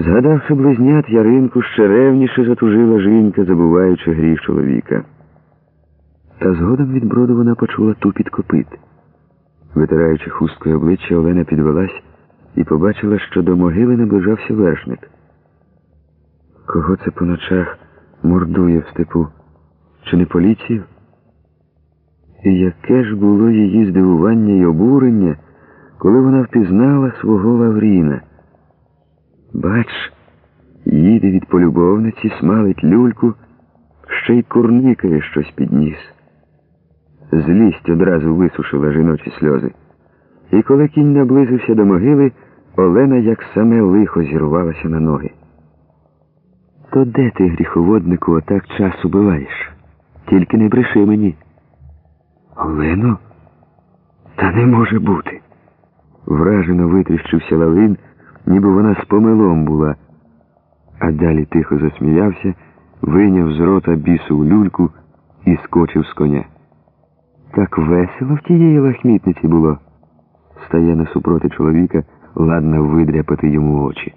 Згадавши близнят, Яринку ще ревніше затужила жінка, забуваючи гріх чоловіка. Та згодом від броду вона почула тупіт копит. Витираючи хусткою обличчя, Олена підвелась і побачила, що до могили наближався вершник. Кого це по ночах мордує в степу? Чи не поліцію? І яке ж було її здивування й обурення, коли вона впізнала свого Лавріна. Бач, їде від полюбовниці, смалить люльку, ще й курникає щось під ніс. Злість одразу висушила жіночі сльози. І коли кінь наблизився до могили, Олена, як саме лихо, зірвалася на ноги. То де ти, гріховоднику, отак час убиваєш? Тільки не бреши мені. Олено? Та не може бути. Вражено витріщився Лаврін, ніби вона з помилом була, а далі тихо засміявся, вийняв з рота бісу люльку і скочив з коня. Так весело в тієї лахмітниці було. Стає насупроти чоловіка, ладна видряпати йому очі.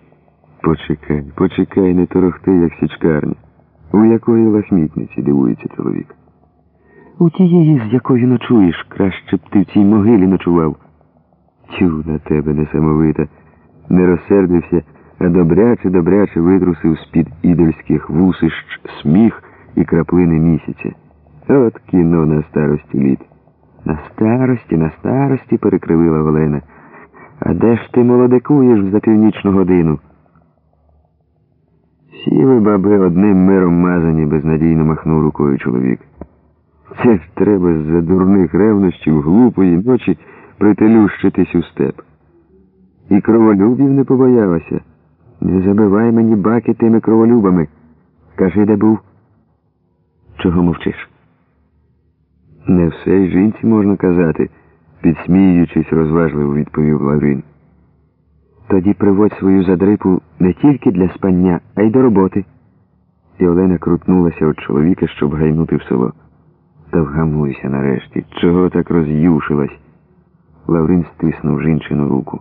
Почекай, почекай, не торохти, як січкарня. У якої лахмітниці дивується чоловік. У тієї, з якою ночуєш, краще б ти в цій могилі ночував. Тю на тебе несамовита. Не розсердився, а добряче, добряче видрусив з-під ідольських вусищ сміх і краплини місяця. От кіно на старості літ. На старості, на старості, перекривила Олена. А де ж ти молодикуєш за північну годину? Всі ви, баби, одним миром мазані, безнадійно махнув рукою чоловік. Це ж треба з-за дурних ревнощів глупої ночі прителющитись у степ. І кроволюбів не побоялася. Не забивай мені баки тими кроволюбами. Кажи, де був? Чого мовчиш? Не все й жінці можна казати, підсміюючись, розважливо відповів Лаврін. Тоді приводь свою задрипу не тільки для спання, а й до роботи. І Олена крутнулася від чоловіка, щоб гайнути в село. Та вгамуйся нарешті. Чого так роз'юшилась? Лаврин стиснув жінчину руку.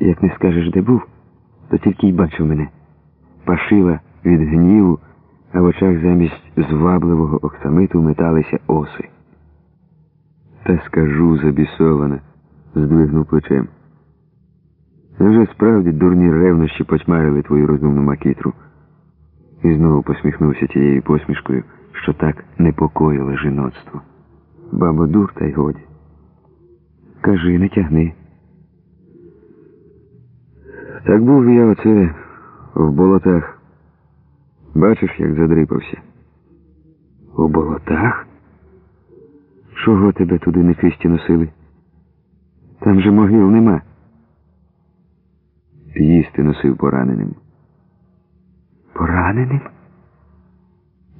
Як не скажеш, де був, то тільки й бачив мене. Пашила від гніву, а в очах замість звабливого оксамиту металися оси. Та скажу забісована, здвигнув плечем. Невже справді дурні ревнощі потьмарили твою розумну макітру? І знову посміхнувся тією посмішкою, що так непокоїло жіноцтво. Бабо дур, та й годі. Кажи, не тягни. Так був я оце в болотах. Бачиш, як задрипався. У болотах? Чого тебе туди нечисті носили? Там же могил нема. Їсти носив пораненим. Пораненим?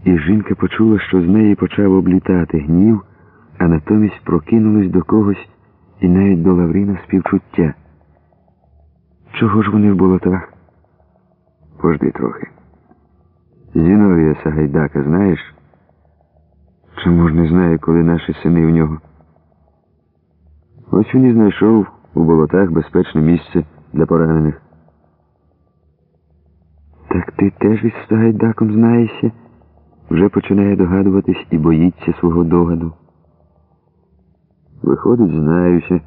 І жінка почула, що з неї почав облітати гнів, а натомість прокинулась до когось і навіть до Лавріна співчуття. Чого ж вони в болотах? Пожди трохи. Зіновія Сагайдака знаєш? Чому ж не знає, коли наші сини в нього? Ось він і знайшов у болотах безпечне місце для поранених. Так ти теж із Сагайдаком знаєшся? Вже починає догадуватись і боїться свого догаду. Виходить, знаюся.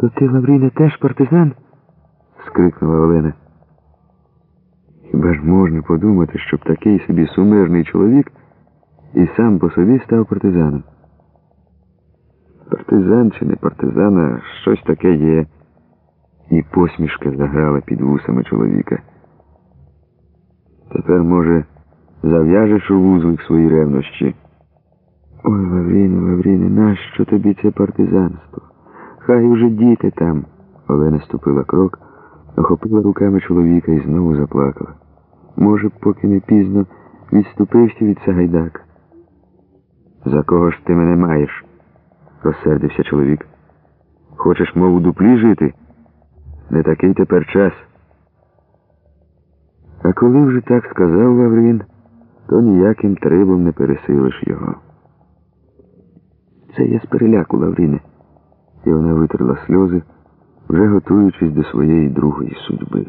То ти, Лавріна, теж партизан? скрикнула Олена. Хіба ж можна подумати, щоб такий собі сумирний чоловік і сам по собі став партизаном? Партизан чи не партизан, щось таке є. І посмішка заграла під вусами чоловіка. Тепер, може, зав'яжеш у вузлик свої ревнощі. Ой, Лавріне, Лавріне, нащо тобі це партизанство? Хай уже діти там. Олена ступила крок, охопила руками чоловіка і знову заплакала. Може, поки не пізно відступився від Сагайдака. За кого ж ти мене маєш? розсердився чоловік. Хочеш, мов у дуплі жити? Не такий тепер час. А коли вже так сказав Лаврін, то ніяким трибом не пересилиш його. Це я з переляку, Лавріне. І вона витерла сльози, вже готуючись до своєї другої судьби.